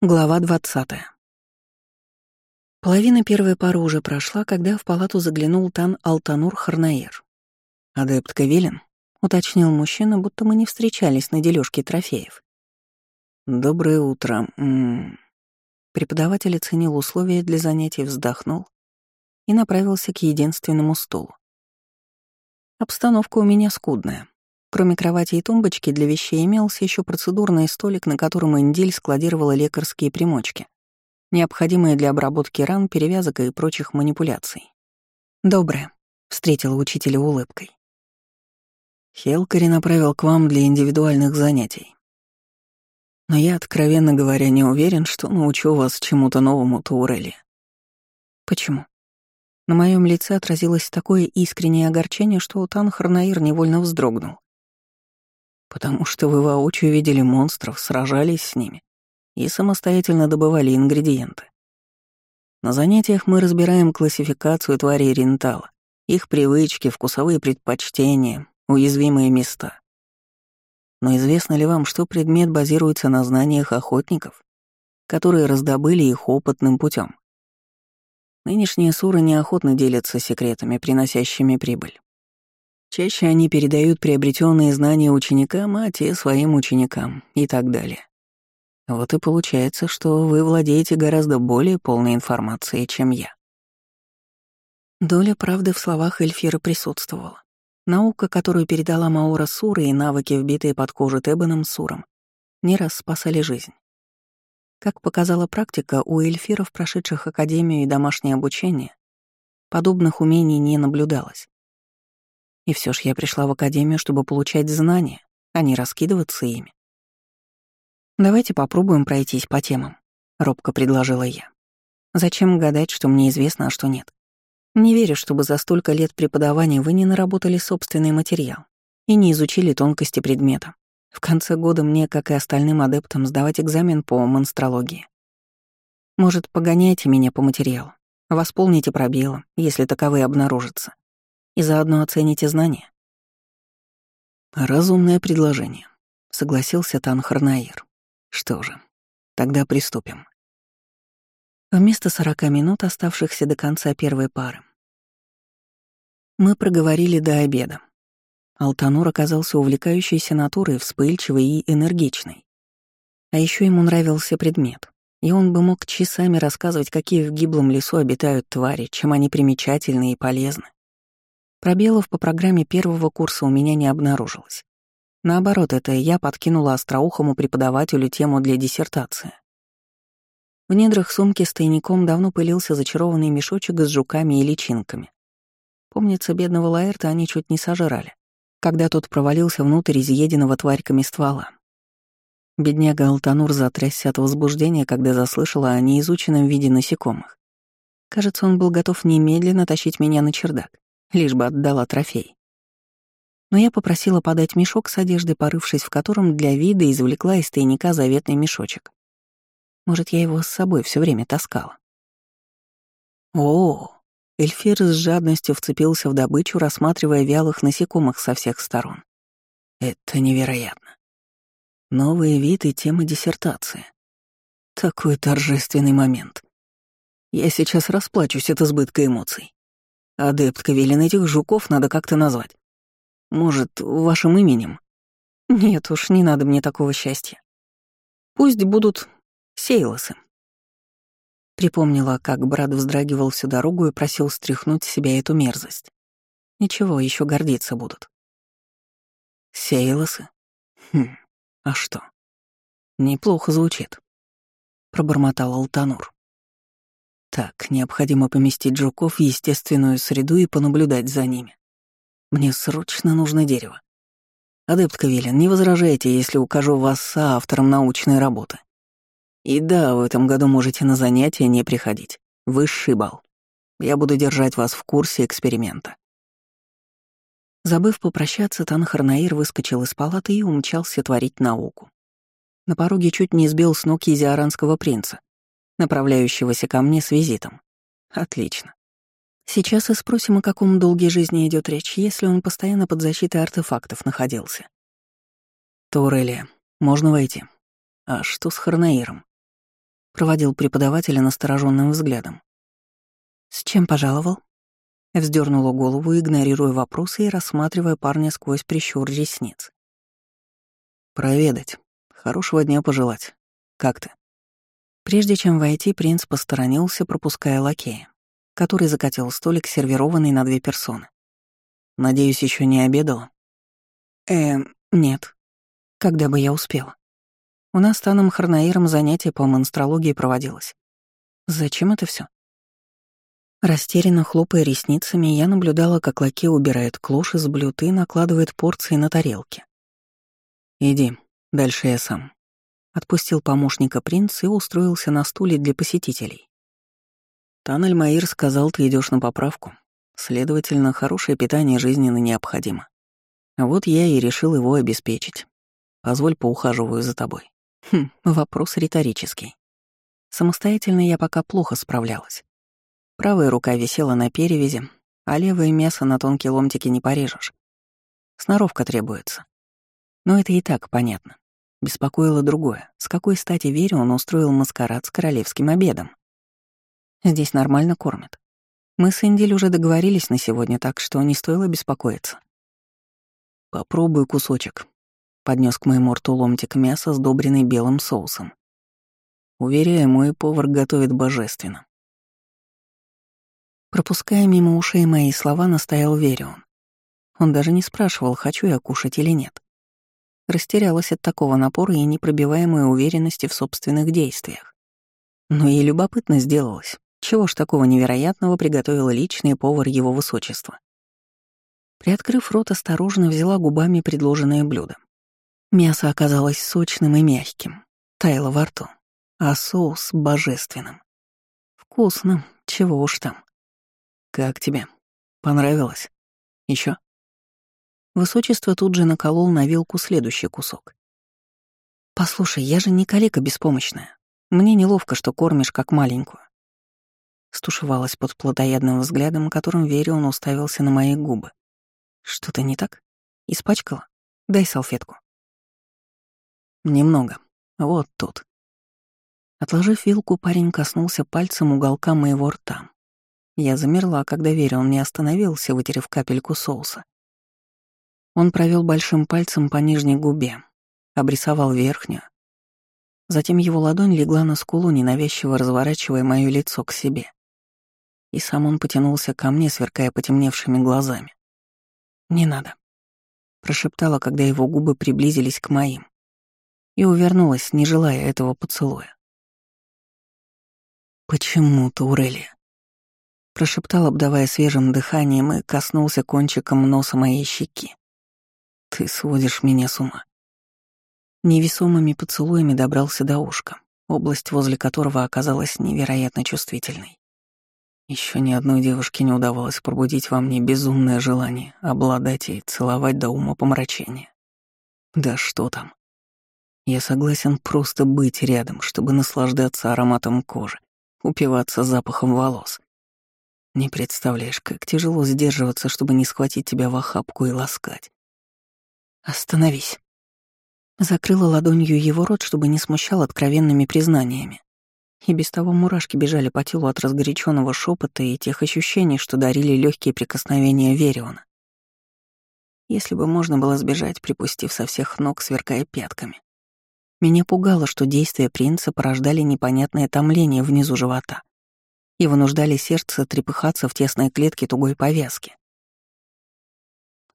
Глава двадцатая. Половина первой пары уже прошла, когда в палату заглянул Тан Алтанур Харнаир. «Адепт Кавилин?» — уточнил мужчина, будто мы не встречались на дележке трофеев. «Доброе утро». М -м -м. Преподаватель оценил условия для занятий, вздохнул и направился к единственному стулу. Обстановка у меня скудная. Кроме кровати и тумбочки для вещей имелся еще процедурный столик, на котором Индиль складировала лекарские примочки, необходимые для обработки ран, перевязок и прочих манипуляций. «Доброе», — встретила учителя улыбкой. Хелкари направил к вам для индивидуальных занятий. Но я, откровенно говоря, не уверен, что научу вас чему-то новому, Таурели. Почему? На моем лице отразилось такое искреннее огорчение, что Утан Харнаир невольно вздрогнул потому что вы воочию видели монстров, сражались с ними и самостоятельно добывали ингредиенты. На занятиях мы разбираем классификацию тварей рентала, их привычки, вкусовые предпочтения, уязвимые места. Но известно ли вам, что предмет базируется на знаниях охотников, которые раздобыли их опытным путем? Нынешние суры неохотно делятся секретами, приносящими прибыль. Чаще они передают приобретенные знания ученикам, а те своим ученикам и так далее. Вот и получается, что вы владеете гораздо более полной информацией, чем я. Доля правды в словах Эльфира присутствовала. Наука, которую передала Маора Сура и навыки, вбитые под кожу Тебаном Суром, не раз спасали жизнь. Как показала практика, у эльфиров, прошедших академию и домашнее обучение, подобных умений не наблюдалось. И все ж я пришла в академию, чтобы получать знания, а не раскидываться ими. «Давайте попробуем пройтись по темам», — робко предложила я. «Зачем гадать, что мне известно, а что нет? Не верю, чтобы за столько лет преподавания вы не наработали собственный материал и не изучили тонкости предмета. В конце года мне, как и остальным адептам, сдавать экзамен по монстрологии. Может, погоняйте меня по материалу, восполните пробелы, если таковые обнаружатся и заодно оцените знания. Разумное предложение, согласился Танхарнаир. Что же, тогда приступим. Вместо сорока минут, оставшихся до конца первой пары, мы проговорили до обеда. Алтанур оказался увлекающейся натурой, вспыльчивой и энергичной. А еще ему нравился предмет, и он бы мог часами рассказывать, какие в гиблом лесу обитают твари, чем они примечательны и полезны. Пробелов по программе первого курса у меня не обнаружилось. Наоборот, это я подкинула остроухому преподавателю тему для диссертации. В недрах сумки с тайником давно пылился зачарованный мешочек с жуками и личинками. Помнится, бедного Лаэрта они чуть не сожрали, когда тот провалился внутрь изъеденного тварьками ствола. Бедняга Алтанур затрясся от возбуждения, когда заслышала о неизученном виде насекомых. Кажется, он был готов немедленно тащить меня на чердак лишь бы отдала трофей. Но я попросила подать мешок с одеждой, порывшись в котором для вида извлекла из тайника заветный мешочек. Может, я его с собой все время таскала. О, Эльфир с жадностью вцепился в добычу, рассматривая вялых насекомых со всех сторон. Это невероятно. Новые виды темы диссертации. Такой торжественный момент. Я сейчас расплачусь от избытка эмоций. Адепт Кавелин, этих жуков надо как-то назвать. Может, вашим именем? Нет уж, не надо мне такого счастья. Пусть будут сейлосы. Припомнила, как брат вздрагивал всю дорогу и просил стряхнуть себя эту мерзость. Ничего, еще гордиться будут. Сейлосы? Хм, а что? Неплохо звучит. Пробормотал Алтанур. Так, необходимо поместить жуков в естественную среду и понаблюдать за ними. Мне срочно нужно дерево. Адепт Кавелин, не возражайте, если укажу вас соавтором научной работы. И да, в этом году можете на занятия не приходить. Высший балл. Я буду держать вас в курсе эксперимента. Забыв попрощаться, Танхарнаир выскочил из палаты и умчался творить науку. На пороге чуть не сбил с ног езиаранского принца, направляющегося ко мне с визитом. Отлично. Сейчас и спросим, о каком долге жизни идет речь, если он постоянно под защитой артефактов находился. Турелия, можно войти? А что с Харнаиром? Проводил преподавателя настороженным взглядом. «С чем пожаловал?» Вздернула голову, игнорируя вопросы и рассматривая парня сквозь прищур ресниц. «Проведать. Хорошего дня пожелать. Как ты?» Прежде чем войти, принц посторонился, пропуская лакея, который закатил столик, сервированный на две персоны. «Надеюсь, еще не обедала?» «Эм, нет. Когда бы я успела?» У нас с Таном Харнаиром занятие по монстрологии проводилось. Зачем это все? Растерянно хлопая ресницами, я наблюдала, как лакей убирает клош из блюд и накладывает порции на тарелки. «Иди, дальше я сам», — отпустил помощника принц и устроился на стуле для посетителей. Тан Альмаир сказал, ты идешь на поправку. Следовательно, хорошее питание жизненно необходимо. Вот я и решил его обеспечить. Позволь поухаживаю за тобой. Хм, вопрос риторический. Самостоятельно я пока плохо справлялась. Правая рука висела на перевязи, а левое мясо на тонкие ломтики не порежешь. Сноровка требуется. Но это и так понятно. Беспокоило другое. С какой стати Вере он устроил маскарад с королевским обедом? Здесь нормально кормят. Мы с Индиль уже договорились на сегодня, так что не стоило беспокоиться. «Попробуй кусочек», поднес к моему рту ломтик мяса, сдобренный белым соусом. Уверяю, мой повар готовит божественно. Пропуская мимо ушей мои слова, настоял Верион. Он даже не спрашивал, хочу я кушать или нет. Растерялась от такого напора и непробиваемой уверенности в собственных действиях. Но и любопытно сделалось. Чего ж такого невероятного приготовил личный повар его высочества? Приоткрыв рот, осторожно взяла губами предложенное блюдо. Мясо оказалось сочным и мягким, таяло во рту, а соус — божественным. Вкусно, чего уж там. «Как тебе? Понравилось? Еще? Высочество тут же наколол на вилку следующий кусок. «Послушай, я же не калека беспомощная. Мне неловко, что кормишь как маленькую». Стушевалась под плотоядным взглядом, которым Верион уставился на мои губы. «Что-то не так? Испачкала? Дай салфетку». Немного. Вот тут. Отложив вилку, парень коснулся пальцем уголка моего рта. Я замерла, когда Верион не остановился, вытерев капельку соуса. Он провел большим пальцем по нижней губе, обрисовал верхнюю. Затем его ладонь легла на скулу, ненавязчиво разворачивая мое лицо к себе. И сам он потянулся ко мне, сверкая потемневшими глазами. «Не надо», — прошептала, когда его губы приблизились к моим и увернулась, не желая этого поцелуя. «Почему, Таурелия?» Прошептал, обдавая свежим дыханием, и коснулся кончиком носа моей щеки. «Ты сводишь меня с ума». Невесомыми поцелуями добрался до ушка, область возле которого оказалась невероятно чувствительной. Еще ни одной девушке не удавалось пробудить во мне безумное желание обладать и целовать до ума помрачения. Да что там. Я согласен просто быть рядом, чтобы наслаждаться ароматом кожи, упиваться запахом волос. Не представляешь, как тяжело сдерживаться, чтобы не схватить тебя в охапку и ласкать. «Остановись». Закрыла ладонью его рот, чтобы не смущал откровенными признаниями. И без того мурашки бежали по телу от разгоряченного шепота и тех ощущений, что дарили легкие прикосновения Вериона. Если бы можно было сбежать, припустив со всех ног, сверкая пятками. Меня пугало, что действия принца порождали непонятное томление внизу живота и вынуждали сердце трепыхаться в тесной клетке тугой повязки.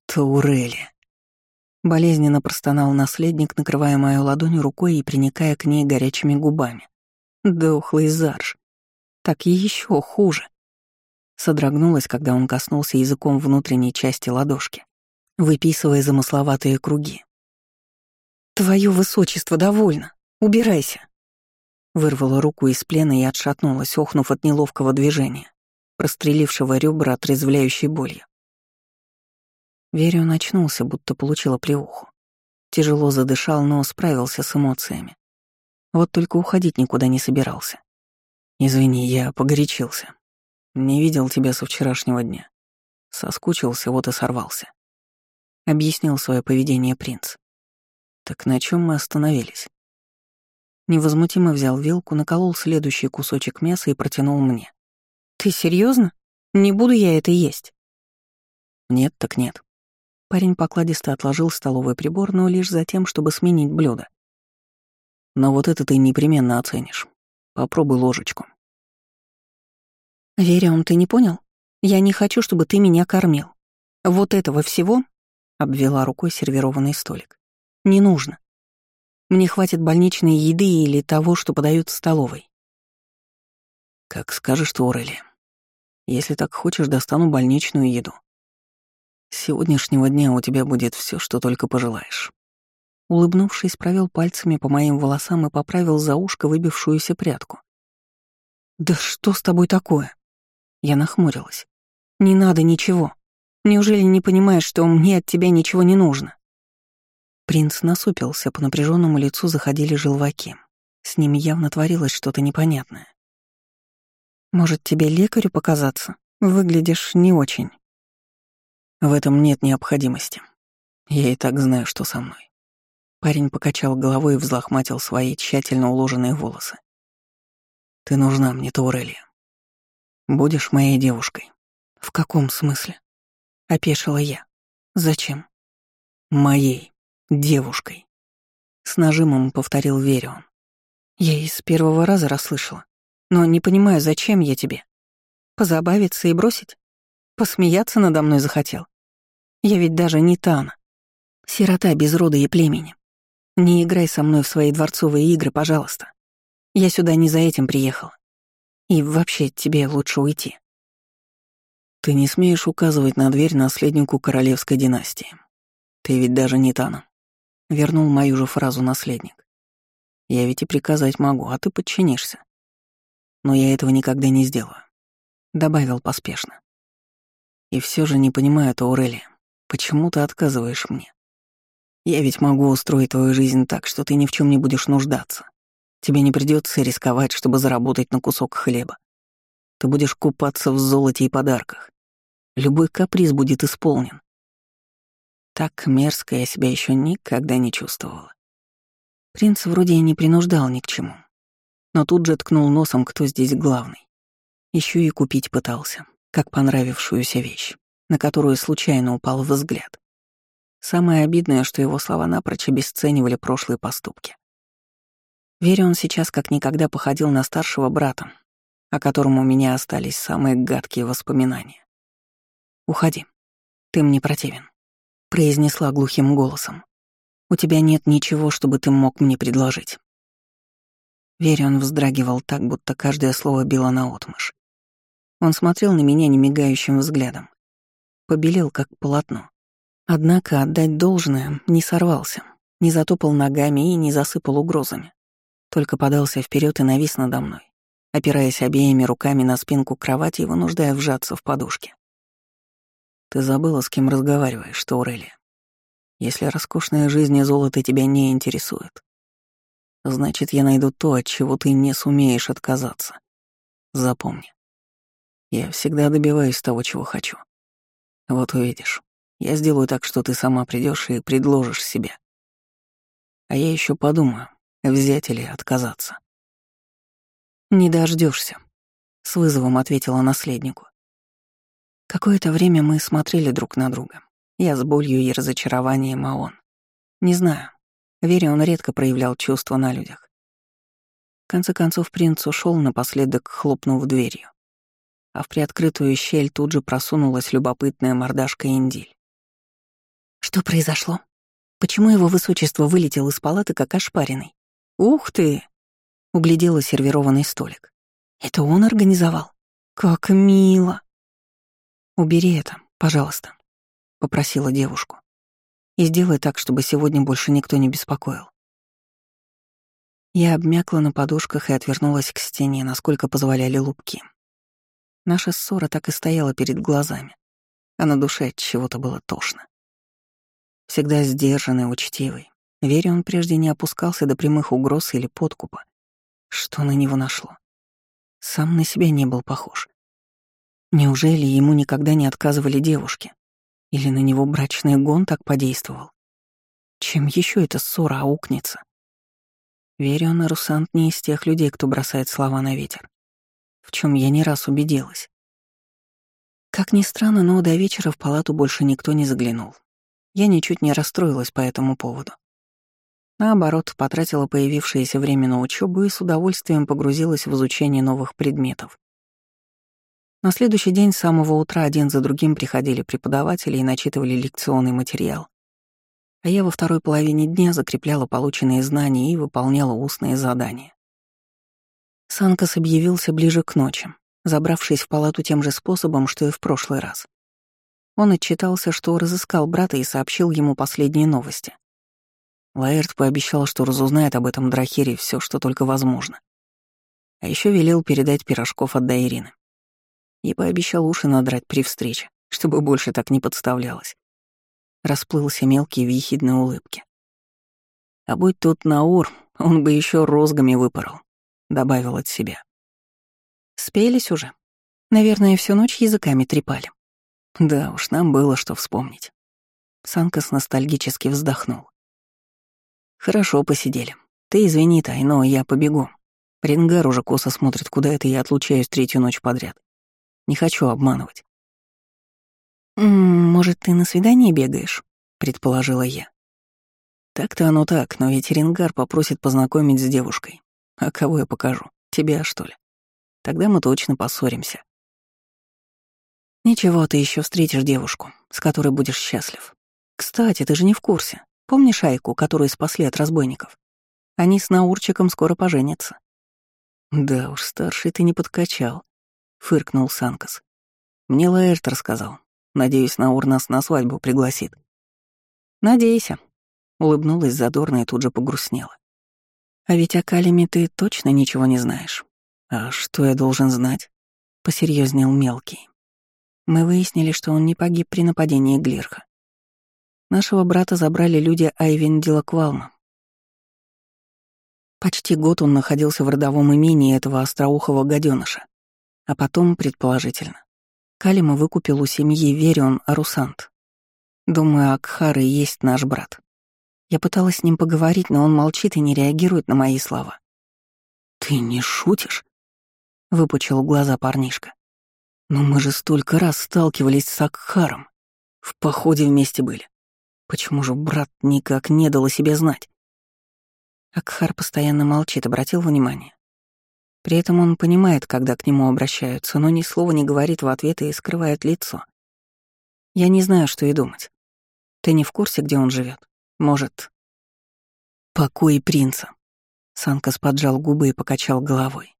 «Таурели!» Болезненно простонал наследник, накрывая мою ладонь рукой и приникая к ней горячими губами. Дохлый зарж. Так и еще хуже. Содрогнулась, когда он коснулся языком внутренней части ладошки, выписывая замысловатые круги. «Твое высочество довольно. Убирайся». Вырвала руку из плена и отшатнулась, охнув от неловкого движения, прострелившего ребра отрезвляющей болью. Верю очнулся, будто получила плеуху. Тяжело задышал, но справился с эмоциями. Вот только уходить никуда не собирался. «Извини, я погорячился. Не видел тебя со вчерашнего дня. Соскучился, вот и сорвался». Объяснил свое поведение принц. Так на чем мы остановились? Невозмутимо взял вилку, наколол следующий кусочек мяса и протянул мне. «Ты серьезно? Не буду я это есть». «Нет, так нет». Парень покладисто отложил столовый прибор, но лишь за тем, чтобы сменить блюдо. «Но вот это ты непременно оценишь. Попробуй ложечку». «Верион, ты не понял? Я не хочу, чтобы ты меня кормил. Вот этого всего...» — обвела рукой сервированный столик. «Не нужно. Мне хватит больничной еды или того, что подают в столовой». «Как скажешь ты, Орелия. Если так хочешь, достану больничную еду. Сегодняшнего дня у тебя будет все, что только пожелаешь». Улыбнувшись, провел пальцами по моим волосам и поправил за ушко выбившуюся прядку. «Да что с тобой такое?» Я нахмурилась. «Не надо ничего. Неужели не понимаешь, что мне от тебя ничего не нужно?» Принц насупился, по напряженному лицу заходили желваки. С ним явно творилось что-то непонятное. «Может, тебе лекарю показаться? Выглядишь не очень». В этом нет необходимости. Я и так знаю, что со мной. Парень покачал головой и взлохматил свои тщательно уложенные волосы. Ты нужна мне, Таурелия. Будешь моей девушкой. В каком смысле? Опешила я. Зачем? Моей девушкой. С нажимом повторил Верион. Я и с первого раза расслышала. Но не понимаю, зачем я тебе? Позабавиться и бросить? Посмеяться надо мной захотел? Я ведь даже не Тана. Сирота без рода и племени. Не играй со мной в свои дворцовые игры, пожалуйста. Я сюда не за этим приехал. И вообще, тебе лучше уйти. Ты не смеешь указывать на дверь наследнику королевской династии. Ты ведь даже не Тана. Вернул мою же фразу наследник. Я ведь и приказать могу, а ты подчинишься. Но я этого никогда не сделаю. Добавил поспешно. И все же не понимаю, Таурелия. Почему ты отказываешь мне? Я ведь могу устроить твою жизнь так, что ты ни в чем не будешь нуждаться. Тебе не придется рисковать, чтобы заработать на кусок хлеба. Ты будешь купаться в золоте и подарках. Любой каприз будет исполнен. Так мерзко я себя еще никогда не чувствовала. Принц вроде и не принуждал ни к чему. Но тут же ткнул носом, кто здесь главный. Еще и купить пытался, как понравившуюся вещь на которую случайно упал взгляд. Самое обидное, что его слова напрочь обесценивали прошлые поступки. Веря, он сейчас как никогда походил на старшего брата, о котором у меня остались самые гадкие воспоминания. «Уходи. Ты мне противен», — произнесла глухим голосом. «У тебя нет ничего, чтобы ты мог мне предложить». Вере вздрагивал так, будто каждое слово било наотмашь. Он смотрел на меня немигающим взглядом, побелел как полотно. Однако отдать должное не сорвался, не затопал ногами и не засыпал угрозами. Только подался вперед и навис надо мной, опираясь обеими руками на спинку кровати и вынуждая вжаться в подушке. «Ты забыла, с кем разговариваешь, Таурелия. Если роскошная жизнь и золото тебя не интересует, значит, я найду то, от чего ты не сумеешь отказаться. Запомни, я всегда добиваюсь того, чего хочу. Вот увидишь. Я сделаю так, что ты сама придешь и предложишь себе. А я еще подумаю, взять или отказаться. Не дождешься, с вызовом ответила наследнику. Какое-то время мы смотрели друг на друга. Я с болью и разочарованием, а он. Не знаю. Вере он редко проявлял чувства на людях. В конце концов принц ушел напоследок, хлопнув дверью а в приоткрытую щель тут же просунулась любопытная мордашка Индиль. «Что произошло? Почему его высочество вылетел из палаты как ошпаренный? Ух ты!» — углядела сервированный столик. «Это он организовал? Как мило!» «Убери это, пожалуйста», — попросила девушку. «И сделай так, чтобы сегодня больше никто не беспокоил». Я обмякла на подушках и отвернулась к стене, насколько позволяли лупки. Наша ссора так и стояла перед глазами, а на душе от чего-то было тошно. Всегда сдержанный, учтивый. Вере он прежде не опускался до прямых угроз или подкупа. Что на него нашло? Сам на себя не был похож. Неужели ему никогда не отказывали девушки? Или на него брачный гон так подействовал? Чем еще эта ссора аукнется? Верю, на Русант не из тех людей, кто бросает слова на ветер. В чем я не раз убедилась. Как ни странно, но до вечера в палату больше никто не заглянул. Я ничуть не расстроилась по этому поводу. Наоборот, потратила появившееся время на учебу и с удовольствием погрузилась в изучение новых предметов. На следующий день с самого утра один за другим приходили преподаватели и начитывали лекционный материал. А я во второй половине дня закрепляла полученные знания и выполняла устные задания. Санкас объявился ближе к ночи, забравшись в палату тем же способом, что и в прошлый раз. Он отчитался, что разыскал брата и сообщил ему последние новости. Лаэрт пообещал, что разузнает об этом Драхере все, что только возможно. А еще велел передать пирожков от Дайрины и пообещал уши надрать при встрече, чтобы больше так не подставлялось. Расплылся мелкий в улыбке. А будь тут Наур, он бы еще розгами выпорол, добавил от себя. Спелись уже. Наверное, всю ночь языками трепали. Да уж, нам было что вспомнить. Санкас ностальгически вздохнул. Хорошо посидели. Ты извини, Тай, но я побегу. Рингар уже косо смотрит, куда это я отлучаюсь третью ночь подряд. Не хочу обманывать. «Может, ты на свидание бегаешь?» — предположила я. Так-то оно так, но ведь Ренгар попросит познакомить с девушкой. А кого я покажу? Тебя, что ли? Тогда мы точно поссоримся. Ничего, ты еще встретишь девушку, с которой будешь счастлив. Кстати, ты же не в курсе. Помнишь Айку, которую спасли от разбойников? Они с Наурчиком скоро поженятся. Да уж, старший ты не подкачал фыркнул Санкас. Мне Лаэрт рассказал. Надеюсь, Наур нас на свадьбу пригласит. Надейся, улыбнулась задорно и тут же погрустнела. А ведь о Калиме ты точно ничего не знаешь. А что я должен знать? Посерьезнел мелкий. Мы выяснили, что он не погиб при нападении Глирха. Нашего брата забрали люди Айвин Дилаквалма. Почти год он находился в родовом имении этого остроухого гаденыша. А потом, предположительно, Калима выкупил у семьи Верион Арусант. Думаю, Акхар и есть наш брат. Я пыталась с ним поговорить, но он молчит и не реагирует на мои слова. «Ты не шутишь?» — выпучил глаза парнишка. «Но мы же столько раз сталкивались с Акхаром. В походе вместе были. Почему же брат никак не дал о себе знать?» Акхар постоянно молчит, обратил внимание. При этом он понимает, когда к нему обращаются, но ни слова не говорит в ответ и скрывает лицо. Я не знаю, что и думать. Ты не в курсе, где он живет? Может... Покой принца. Санкас поджал губы и покачал головой.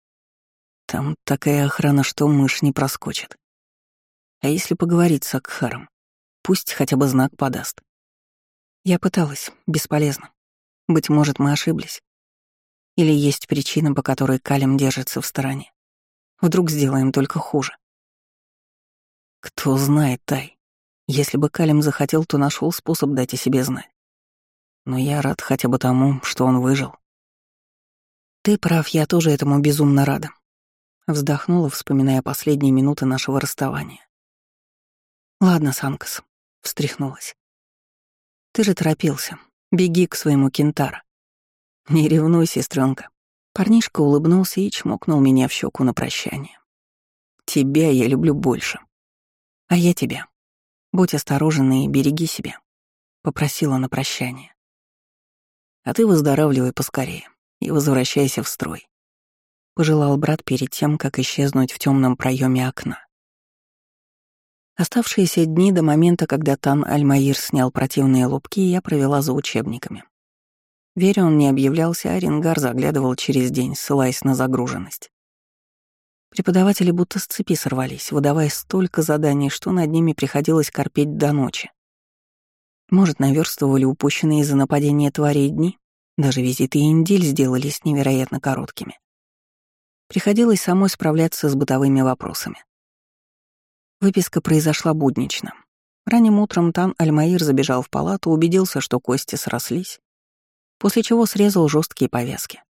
Там такая охрана, что мышь не проскочит. А если поговорить с Акхаром? Пусть хотя бы знак подаст. Я пыталась, бесполезно. Быть может, мы ошиблись. Или есть причина, по которой Калим держится в стороне? Вдруг сделаем только хуже. Кто знает, Тай. Если бы Калим захотел, то нашел способ дать о себе знать. Но я рад хотя бы тому, что он выжил. Ты прав, я тоже этому безумно рада. Вздохнула, вспоминая последние минуты нашего расставания. Ладно, Санкас, встряхнулась. Ты же торопился. Беги к своему кентара. «Не ревнуй, сестренка. Парнишка улыбнулся и чмокнул меня в щеку на прощание. «Тебя я люблю больше. А я тебя. Будь осторожен и береги себя», — попросила на прощание. «А ты выздоравливай поскорее и возвращайся в строй», — пожелал брат перед тем, как исчезнуть в темном проеме окна. Оставшиеся дни до момента, когда Тан Аль-Маир снял противные лобки, я провела за учебниками. Вере он не объявлялся, а Ренгар заглядывал через день, ссылаясь на загруженность. Преподаватели будто с цепи сорвались, выдавая столько заданий, что над ними приходилось корпеть до ночи. Может, наверстывали упущенные из-за нападения тварей дни? Даже визиты Индиль сделались невероятно короткими. Приходилось самой справляться с бытовыми вопросами. Выписка произошла буднично. Ранним утром Тан Альмаир забежал в палату, убедился, что кости срослись, после чего срезал жесткие повязки.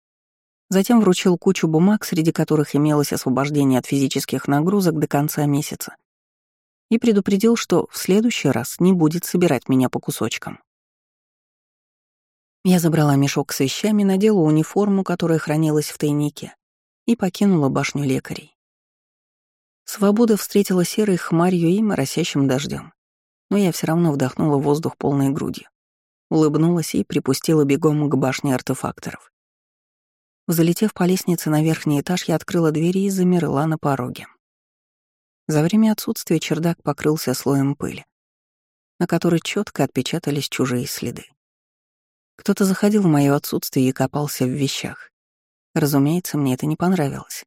Затем вручил кучу бумаг, среди которых имелось освобождение от физических нагрузок до конца месяца, и предупредил, что в следующий раз не будет собирать меня по кусочкам. Я забрала мешок с вещами, надела униформу, которая хранилась в тайнике, и покинула башню лекарей. Свобода встретила серой хмарью и моросящим дождем, но я все равно вдохнула воздух полной грудью, улыбнулась и припустила бегом к башне артефакторов. Залетев по лестнице на верхний этаж, я открыла двери и замерла на пороге. За время отсутствия чердак покрылся слоем пыли, на которой четко отпечатались чужие следы. Кто-то заходил в мое отсутствие и копался в вещах. Разумеется, мне это не понравилось.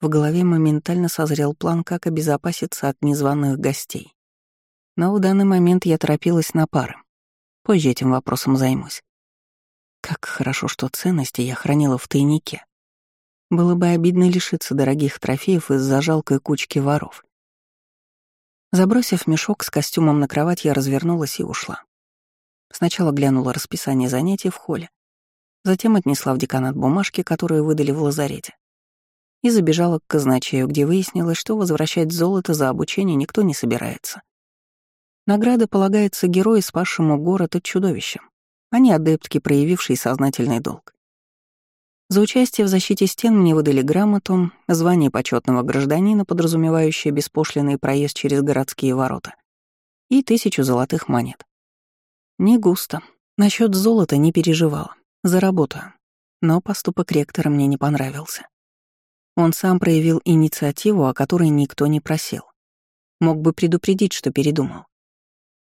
В голове моментально созрел план, как обезопаситься от незваных гостей. Но в данный момент я торопилась на пары. Позже этим вопросом займусь. Как хорошо, что ценности я хранила в тайнике. Было бы обидно лишиться дорогих трофеев из-за жалкой кучки воров. Забросив мешок с костюмом на кровать, я развернулась и ушла. Сначала глянула расписание занятий в холле, затем отнесла в деканат бумажки, которые выдали в лазарете, и забежала к казначею, где выяснилось, что возвращать золото за обучение никто не собирается. Награда полагается герою, спасшему город от чудовища, а не адептке, проявившей сознательный долг. За участие в защите стен мне выдали грамоту, звание почетного гражданина, подразумевающее беспошлиный проезд через городские ворота, и тысячу золотых монет. Не густо. Насчет золота не переживала. Заработаю. Но поступок ректора мне не понравился. Он сам проявил инициативу, о которой никто не просил. Мог бы предупредить, что передумал.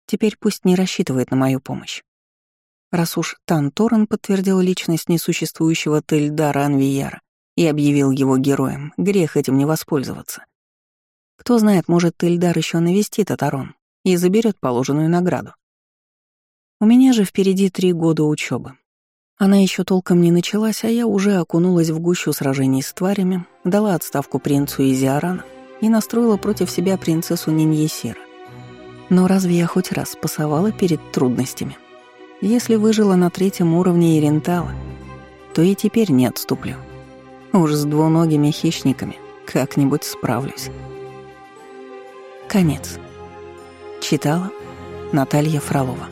Теперь пусть не рассчитывает на мою помощь. Раз уж Тан Торрен подтвердил личность несуществующего Тельдара Анвияра и объявил его героем, грех этим не воспользоваться. Кто знает, может, Тельдар еще навестит Атарон и заберет положенную награду. У меня же впереди три года учебы. Она еще толком не началась, а я уже окунулась в гущу сражений с тварями, дала отставку принцу Изиарана и настроила против себя принцессу Ниньесира. Но разве я хоть раз пасовала перед трудностями? Если выжила на третьем уровне Ирентала, то и теперь не отступлю. Уж с двуногими хищниками как-нибудь справлюсь. Конец. Читала Наталья Фролова.